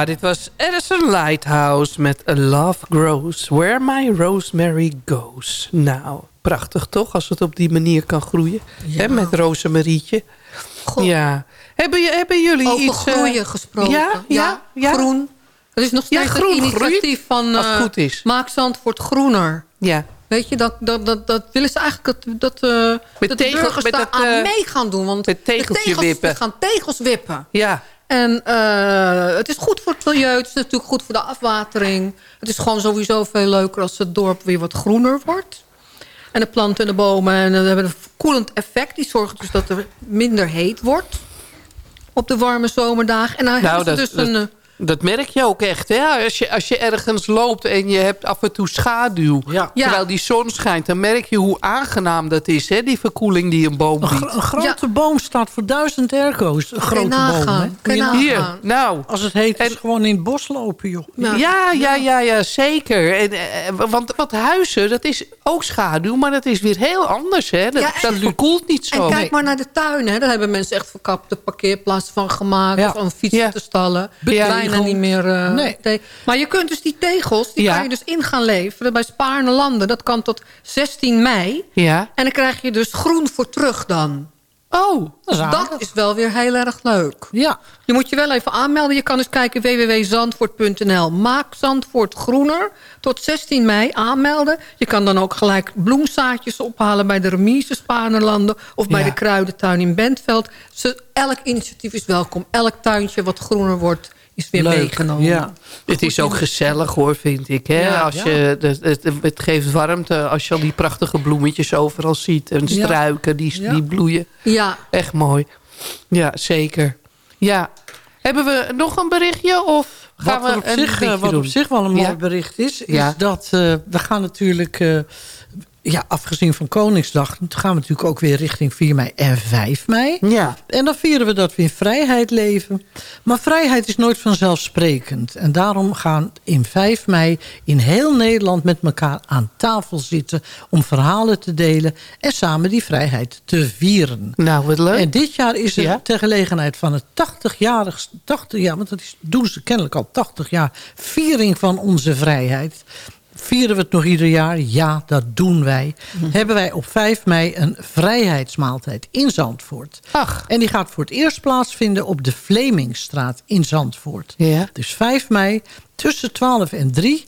Ja, dit was Edison Lighthouse met A Love Grows Where My Rosemary Goes. Nou, prachtig toch, als het op die manier kan groeien. Hè, met rosemarietje. Ja. Hebben, hebben jullie Over iets... eh, groeien gesproken. Ja, ja, ja. groen. Het is nog steeds groen een initiatief groeit, van als het eh, goed is. Maak Zandvoort groener. Ja. Weet je, dat, dat, dat, dat willen ze eigenlijk dat, dat, eh, dat de burgers met daar dat, aan mee gaan doen. Want met tegeltje de tegels, wippen. gaan tegels wippen. Ja. En eh, het is goed voor het milieu. Het is natuurlijk goed voor de afwatering. Het is gewoon sowieso veel leuker als het dorp weer wat groener wordt. En de planten en de bomen en, eh, hebben een verkoelend effect. Die zorgen dus dat er minder heet wordt op de warme zomerdagen. En dan Nou, hebben dat, ze dus een... dat, merk je ook echt. Hè? Als, je, als je ergens loopt en je hebt af en toe schaduw... Ja. terwijl die zon schijnt... dan merk je hoe aangenaam dat is, hè? die verkoeling die een boom Een, gro- biedt. een grote boom staat voor duizend airco's. Een grote nagaan, boom. hè? kan je. Hier, nou... Als het heet, is gewoon in het bos lopen, joh. Ja. Ja, ja, ja, ja, zeker. En, eh, want, want huizen, dat is ook schaduw, maar dat is weer heel anders. Hè? Dat, Ja, dat verkoelt niet zo. En kijk maar naar de tuin. Hè. Daar hebben mensen echt verkapte parkeerplaatsen van gemaakt. Ja. Of een fietsen Ja. te stallen. Ja. Niet meer. eh, Nee. te- Maar je kunt dus die tegels, die Ja. kan je dus in gaan leveren bij Spaarne Landen. Dat kan tot 16 mei. Ja. En dan krijg je dus groen voor terug dan. Oh, Dat is aardig. Dat is wel weer heel erg leuk. Ja, Je moet je wel even aanmelden. Je kan dus kijken www.zandvoort.nl. Maak Zandvoort groener. Tot 16 mei aanmelden. Je kan dan ook gelijk bloemzaadjes ophalen... bij de remise Spaarnerlanden... of bij Ja. de Kruidentuin in Bentveld. Ze, elk initiatief is welkom. Elk tuintje wat groener wordt, is weer leuk. meegenomen. Ja. Het is ook gezellig hoor, vind ik. Hè? Ja. als je, het, het, het geeft warmte als je al die prachtige bloemetjes overal ziet. En Ja. struiken die, Ja. die bloeien. Ja, Echt mooi. Ja, zeker. Ja. Hebben we nog een berichtje? Of gaan Wat, er we op, een zich, eh, wat doen? op zich wel een mooi Ja. bericht is... Ja. is dat eh, we gaan natuurlijk... eh, ja, afgezien van Koningsdag... gaan we natuurlijk ook weer richting 4 mei en 5 mei. Ja. En dan vieren we dat we in vrijheid leven. Maar vrijheid is nooit vanzelfsprekend. En daarom gaan in 5 mei in heel Nederland met elkaar aan tafel zitten... om verhalen te delen en samen die vrijheid te vieren. Nou, wat leuk. En dit jaar is er Ja. ter gelegenheid van het 80-jarig... 80 jaar, want dat is, doen ze kennelijk al 80 jaar... viering van onze vrijheid. Vieren we het nog ieder jaar? Ja, dat doen wij. Mhm. Hebben wij op 5 mei een vrijheidsmaaltijd in Zandvoort. Ach. En die gaat voor het eerst plaatsvinden op de Vlemingstraat in Zandvoort. Ja. Dus 5 mei tussen 12 en 3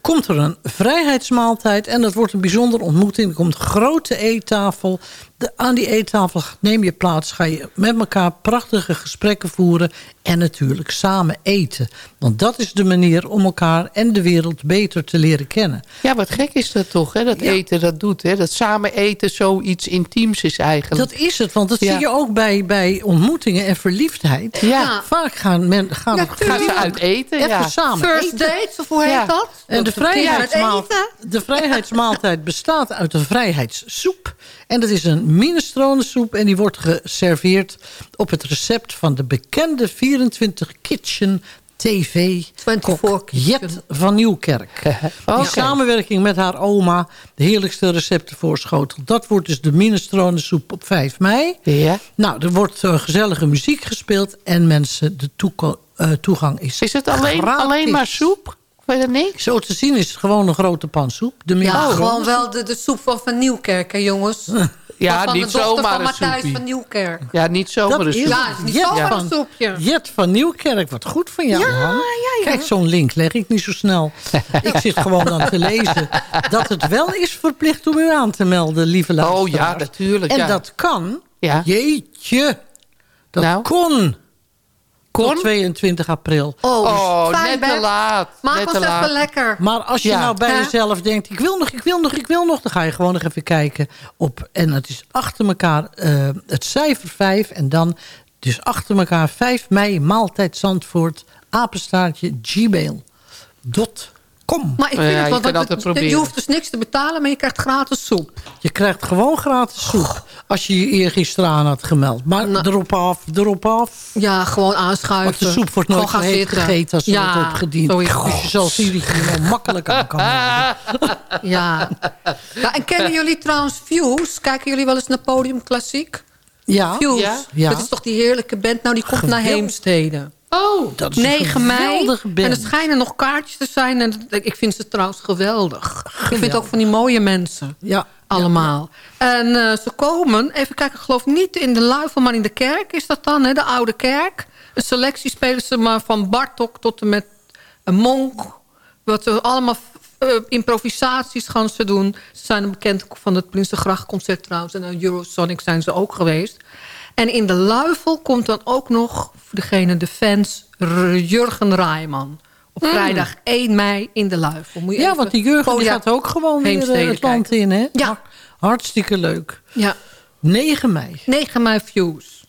komt er een vrijheidsmaaltijd. En dat wordt een bijzondere ontmoeting. Er komt een grote eettafel. De, aan die eettafel neem je plaats. Ga je met elkaar prachtige gesprekken voeren. En natuurlijk samen eten. Want dat is de manier om elkaar en de wereld beter te leren kennen. Ja, wat gek is dat toch, hè? dat Ja. eten dat doet. Hè? Dat samen eten zoiets intiems is eigenlijk. Dat is het, want dat Ja. zie je ook bij, bij ontmoetingen en verliefdheid. Ja. Vaak gaan, men, gaan, Ja, gaan ze uit eten, even ja. samen First eten. dates, of hoe heet dat? En de, vrijheidsmaal, de vrijheidsmaaltijd bestaat uit een vrijheidssoep. En dat is een minestronensoep. En die wordt geserveerd op het recept van de bekende 24 Kitchen TV 24 kok Kitchen. Jet van Nieuwkerk. Oké. In samenwerking met haar oma de heerlijkste recepten voorschotelt. Dat wordt dus de minestronensoep op 5 mei. Nou, er wordt eh, gezellige muziek gespeeld. En mensen, de eh, toegang is Is het alleen, gratis. alleen maar soep? Niks? Zo te zien is het gewoon een grote pan soep. De Ja, gewoon wel de, de soep van Van Nieuwkerk, hè jongens. Ja, van niet de dochter zomaar van een Matthijs soepie. van Nieuwkerk. Ja, niet zomaar Dat een is soep. Ja, niet Jet zomaar van- een soepje. Jet van Nieuwkerk, wat goed van jou, Ja, man. ja, ja. Kijk, zo'n link leg ik niet zo snel. ik zit gewoon aan te lezen dat het wel is verplicht om u aan te melden, lieve luisteraars. Oh ja, natuurlijk. En ja. dat kan, Ja. jeetje, dat Nou? kon, Kon? tot 22 april. Oh, Oh, fijn, net te laat. Maak net ons te even laat. lekker. Maar als je Ja. nou bij jezelf denkt... ik wil nog, ik wil nog, ik wil nog... dan ga je gewoon nog even kijken op... en het is achter elkaar eh, het cijfer 5... en dan dus achter elkaar 5 mei maaltijd Zandvoort... apenstaartje gmail.com. Maar ik vind je het, altijd je proberen. hoeft dus niks te betalen, maar je krijgt gratis soep. Je krijgt gewoon gratis soep... als je je eergisteren aan had gemeld. Maar Nou. erop af, erop af... Ja, gewoon aanschuiven. Want de soep wordt nooit heet gegeten als ze ja, wordt opgediend. Dus je zal zien dat je makkelijk aan kan. Ja. ja. En kennen jullie trouwens Views? Kijken jullie wel eens naar Podium Klassiek? Ja, Views. Ja? Dat is toch die heerlijke band? Nou, die komt naar Geweldig. Heemstede. Oh, dat is een 9 mei. band. En er schijnen nog kaartjes te zijn. En ik vind ze trouwens geweldig. Ik vind het ook van die mooie mensen. Ja, Allemaal. En eh, ze komen, even kijken, ik geloof niet in de Luifel, maar in de kerk is dat dan, hè, de oude kerk. Een selectie spelen ze maar van Bartok tot en met een monk. Wat ze allemaal eh, improvisaties gaan ze doen. Ze zijn bekend van het Prinsengrachtconcert trouwens. En Eurosonic zijn ze ook geweest. En in de Luifel komt dan ook nog, voor degene, de fans, Jurgen Rijman. Op vrijdag 1 mei in de Luifel. Moet je Ja, even- want die Jurgen die gaat ook gewoon weer eh, het land kijken. in, hè? Ja. Hartstikke leuk. Ja, 9 mei. 9 mei Views.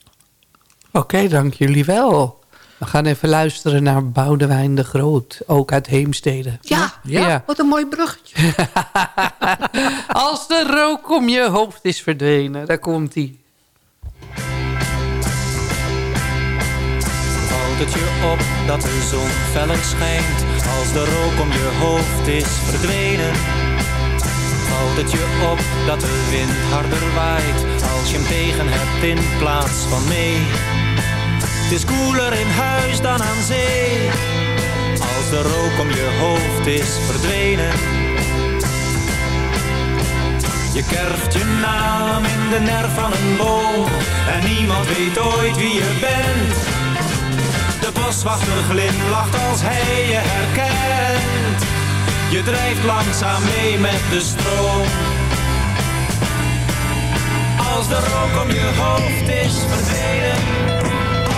oké, dank jullie wel. We gaan even luisteren naar Boudewijn de Groot. Ook uit Heemstede. Ja, Ja. wat een mooi bruggetje. Als de rook om je hoofd is verdwenen. Daar komt hij. Valt het je op dat de zon feller schijnt als de rook om je hoofd is verdwenen? Valt het je op dat de wind harder waait als je hem tegen hebt in plaats van mee? Het is koeler in huis dan aan zee als de rook om je hoofd is verdwenen. Je kerft je naam in de nerf van een boom en niemand weet ooit wie je bent. De boswachter glimlacht als hij je herkent. Je drijft langzaam mee met de stroom. Als de rook om je hoofd is verdwenen.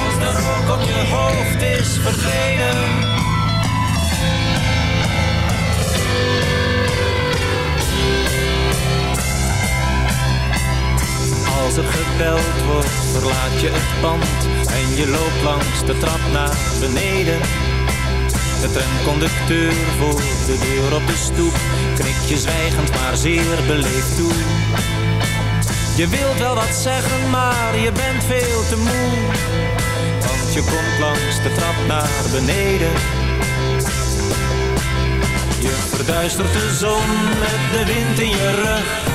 Als de rook om je hoofd is verdwenen. Als er gebeld wordt, verlaat je het pand en je loopt langs de trap naar beneden. De tramconducteur voor de deur op de stoep knikt je zwijgend maar zeer beleefd toe. Je wilt wel wat zeggen, maar je bent veel te moe. Want je komt langs de trap naar beneden. Je verduistert de zon met de wind in je rug.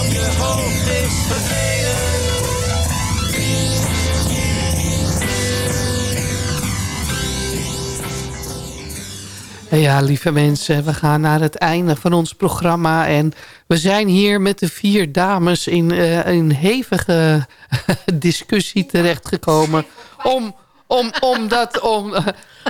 Om je hoofd is. Ja, lieve mensen, we gaan naar het einde van ons programma. En we zijn hier met de vier dames in eh, een hevige discussie terechtgekomen. Om, om, om dat, om,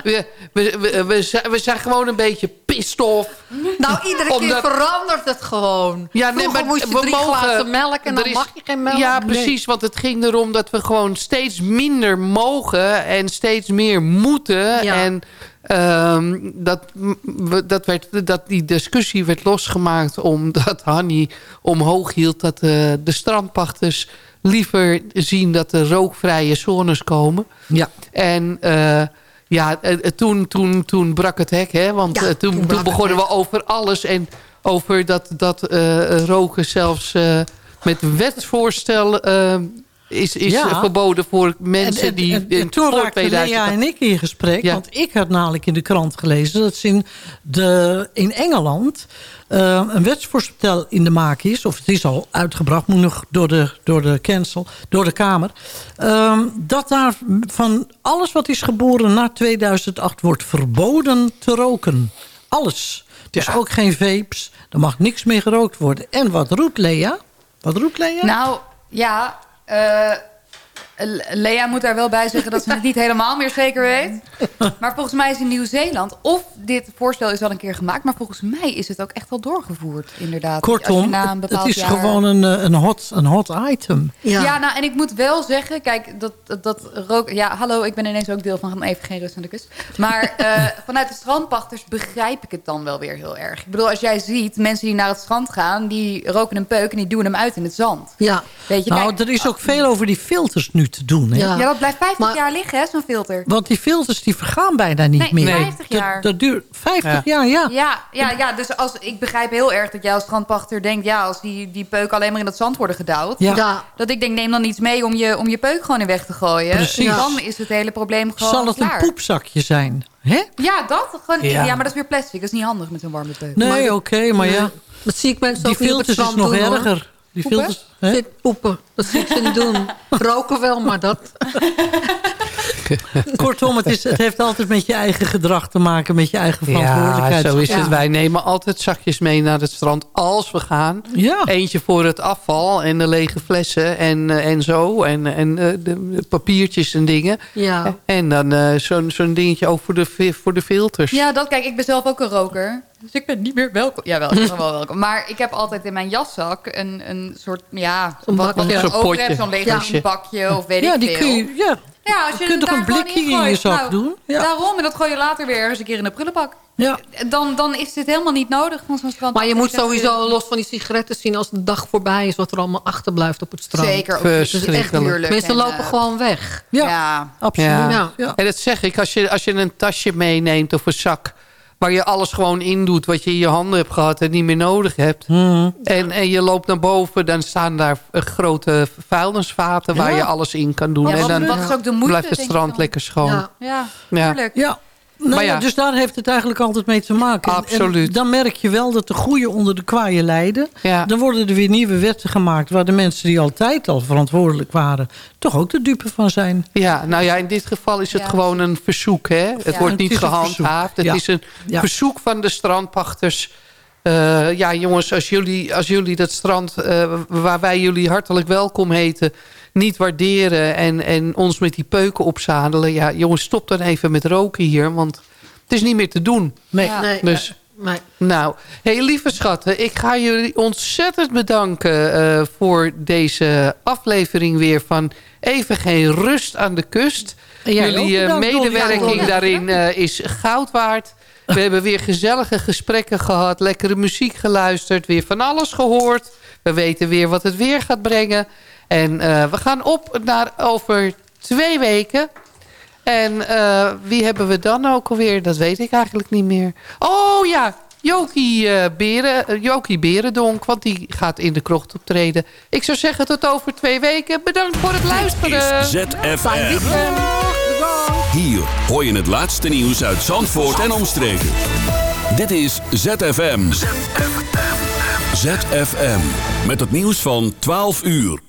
we, we, we, we, zijn, gewoon een beetje pissed off. Nou, iedere Omdat- keer verandert het gewoon. Ja, nee, maar moest je we drie mogen- glazen melk en dan is- mag je geen melk. Ja, precies. Want het ging erom dat we gewoon steeds minder mogen en steeds meer moeten. Ja. En ehm, dat, dat, werd, dat die discussie werd losgemaakt omdat Hanny omhoog hield dat eh, de strandpachters liever zien dat er rookvrije zones komen. Ja. En eh, ja, eh, eh, toen, toen, toen brak het hek, hè? Want Ja, toen, toen begonnen we over alles. En over dat, dat eh, roken zelfs eh, met wetsvoorstel is, is Ja. eh, verboden voor mensen En- en- die en- in en toen raakten 2000 Lea en ik in gesprek. Ja. Want ik had namelijk in de krant gelezen... dat ze in, de, in Engeland eh, een wetsvoorstel in de maak is. Of het is al uitgebracht, moet nog door de, door de cancel, door de Kamer. ehm, dat daar van alles wat is geboren na 2008 wordt verboden te roken. Alles. Dus ook geen vapes. Er mag niks meer gerookt worden. En wat roept Lea? Wat roept Lea? Nou, ja. Euh, Lea moet daar wel bij zeggen dat ze het niet helemaal meer zeker weet. Maar volgens mij is in Nieuw-Zeeland... of dit voorstel is al een keer gemaakt... maar volgens mij is het ook echt al doorgevoerd, inderdaad. Kortom, na een het, is jaar- gewoon een, eh, een, hot, een hot item. Ja. nou, en ik moet wel zeggen, kijk, dat, dat, dat rook... Ja, hallo, ik ben ineens ook deel van Even Geen Rust aan de Kust. Maar eh, vanuit de strandpachters begrijp ik het dan wel weer heel erg. Ik bedoel, als jij ziet, mensen die naar het strand gaan... die roken een peuk en die duwen hem uit in het zand. Ja. Weet je, nou, kijk, er is ook veel over die filters nu te doen. Hè? Ja. ja, dat blijft 50 Maar- jaar liggen, hè, zo'n filter. Want die filters die vergaan bijna niet Nee, meer. 50 jaar. Dat, dat duurt 50 Ja. jaar, ja. Ja, ja, ja, dus als, ik begrijp heel erg dat jij als strandpachter denkt... ja, als die, die peuken alleen maar in het zand worden gedouwd... Ja. Ja. dat ik denk, neem dan iets mee om je, om je peuk gewoon in weg te gooien. Precies. Dan is het hele probleem gewoon Zal het klaar. een poepzakje zijn? Hè? Ja, dat. Gewoon, Ja. ja. maar dat is weer plastic. Dat is niet handig met zo'n warme peuk. Nee, oké, maar ja. Dat zie ik mensen Die filters is nog doen, hoor. erger. Die filters, Zit poepen. Dat ik ze niet doen. Roken wel, maar dat... Kortom, het, is, het heeft altijd met je eigen gedrag te maken. Met je eigen Ja, verantwoordelijkheid. zo is Ja. het. Wij nemen altijd zakjes mee naar het strand als we gaan. Ja. Eentje voor het afval en de lege flessen en, eh, en zo. En, en eh, de, papiertjes en dingen. Ja. En dan eh, zo'n zo'n dingetje ook voor de, voor de filters. Ja, dat kijk, ik ben zelf ook een roker. Dus ik ben niet meer welkom. Jawel, ik ben wel welkom. Maar ik heb altijd in mijn jaszak een, een soort, ja, Zo'n wat, wat bakje. je potje. hebt, zo'n leeg Ja. bakje of weet Ja, ik die veel. kun je... Ja. Ja, als je, Je kunt toch een blikje in je zak Nou, doen? Ja. Daarom, en dat gooi je later weer ergens een keer in de prullenbak. Ja. Dan, dan is dit helemaal niet nodig van zo'n strand. Maar je moet sowieso los van die sigaretten zien... als de dag voorbij is wat er allemaal achterblijft op het strand. Zeker. ook. Dus echt Verschrikkelijk. Tuurlijk. Mensen En, lopen eh, gewoon weg. Ja, Ja. absoluut. Ja. Ja. Ja. En dat zeg ik, als je, als je een tasje meeneemt of een zak... waar je alles gewoon in doet wat je in je handen hebt gehad... en niet meer nodig hebt. Mhm. En, en je loopt naar boven, dan staan daar eh, grote vuilnisvaten... waar Ja. je alles in kan doen. Ja, en dan wat is ook de moeite, blijft het strand lekker schoon. Ja. Ja, Ja. Nou Maar ja, ja. dus daar heeft het eigenlijk altijd mee te maken. En- Absoluut. En dan merk je wel dat de goede onder de kwaaien lijden. Ja. Dan worden er weer nieuwe wetten gemaakt... waar de mensen die altijd al verantwoordelijk waren... toch ook de dupe van zijn. Ja, nou ja, in dit geval is het Ja. gewoon een verzoek. Hè? Het Ja. wordt Het niet is een gehandhaafd. verzoek, Het ja. is een Ja. verzoek van de strandpachters... Eh, ja, jongens, als jullie, als jullie dat strand... eh, waar wij jullie hartelijk welkom heten... niet waarderen en, en ons met die peuken opzadelen... ja, jongens, stop dan even met roken hier, want het is niet meer te doen. Nee. Nee, Dus, nee. nou, hey, lieve schatten, ik ga jullie ontzettend bedanken... eh, voor deze aflevering weer van Even Geen Rust aan de Kust. Jullie eh, medewerking daarin eh, is goud waard. We hebben weer gezellige gesprekken gehad. Lekkere muziek geluisterd. Weer van alles gehoord. We weten weer wat het weer gaat brengen. En eh, we gaan op naar over twee weken. En eh, wie hebben we dan ook alweer? Dat weet ik eigenlijk niet meer. Oh ja, Jokie, eh, Beren, Jokie Berendonk. Want die gaat in de krocht optreden. Ik zou zeggen tot over twee weken. Bedankt voor het luisteren. is ZFM. Hier hoor je het laatste nieuws uit Zandvoort en omstreken. Dit is ZFM. ZFM. Met het nieuws van 12 uur.